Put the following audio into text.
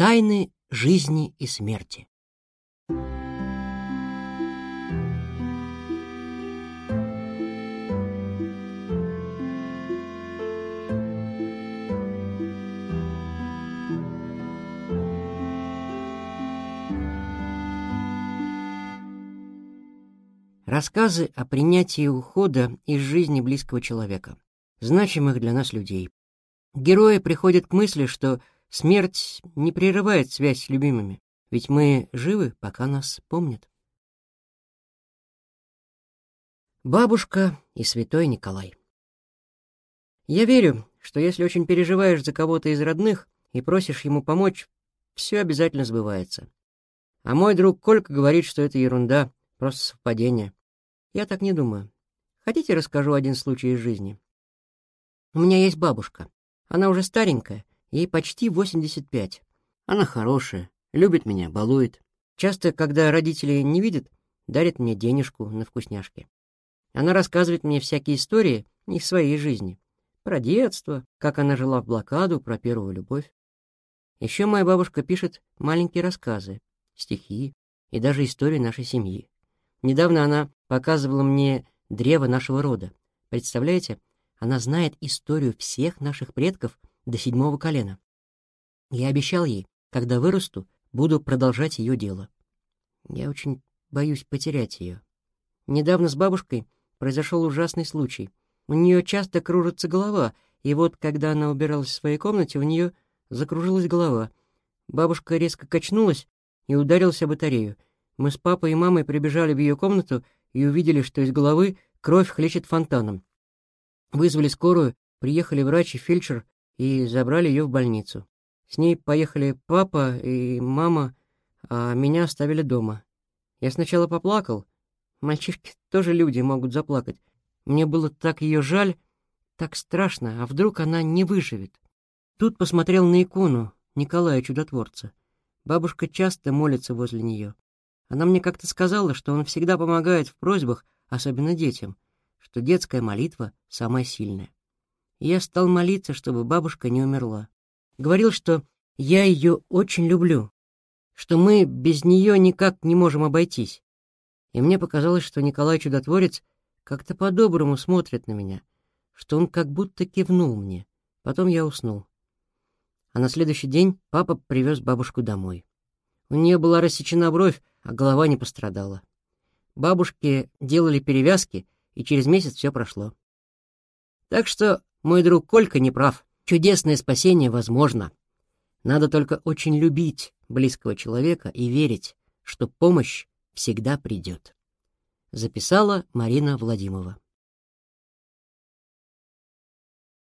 Тайны жизни и смерти. Рассказы о принятии ухода из жизни близкого человека, значимых для нас людей. Герои приходят к мысли, что смерть не прерывает связь с любимыми, ведь мы живы, пока нас помнят. Бабушка и святой Николай Я верю, что если очень переживаешь за кого-то из родных и просишь ему помочь, все обязательно сбывается. А мой друг Колька говорит, что это ерунда, просто совпадение. Я так не думаю. Хотите, расскажу один случай из жизни? У меня есть бабушка. Она уже старенькая, ей почти 85. Она хорошая, любит меня, балует. Часто, когда родители не видят, дарит мне денежку на вкусняшки. Она рассказывает мне всякие истории из своей жизни. Про детство, как она жила в блокаду, про первую любовь. Еще моя бабушка пишет маленькие рассказы, стихи и даже истории нашей семьи. Недавно она показывала мне древо нашего рода. Представляете, она знает историю всех наших предков до седьмого колена. Я обещал ей, когда вырасту, буду продолжать ее дело. Я очень боюсь потерять ее. Недавно с бабушкой произошел ужасный случай. У нее часто кружится голова, и вот, когда она убиралась в своей комнате, у нее закружилась голова. Бабушка резко качнулась и ударилась о батарею. Мы с папой и мамой прибежали в ее комнату и увидели, что из головы кровь хлещет фонтаном. Вызвали скорую, приехали врач и фельдшер и забрали ее в больницу. С ней поехали папа и мама, а меня оставили дома. Я сначала поплакал. Мальчишки тоже люди, могут заплакать. Мне было так ее жаль, так страшно, а вдруг она не выживет. Тут посмотрел на икону Николая Чудотворца. Бабушка часто молится возле нее. Она мне как-то сказала, что он всегда помогает в просьбах, особенно детям, что детская молитва самая сильная. Я стал молиться, чтобы бабушка не умерла. Говорил, что я ее очень люблю, что мы без нее никак не можем обойтись. И мне показалось, что Николай Чудотворец как-то по-доброму смотрит на меня, что он как будто кивнул мне. Потом я уснул. А на следующий день папа привез бабушку домой. У нее была рассечена бровь, а голова не пострадала. Бабушке делали перевязки, и через месяц все прошло. Так что мой друг Колька не прав. Чудесное спасение возможно. Надо только очень любить близкого человека и верить, что помощь всегда придет. Записала Марина Владимирова.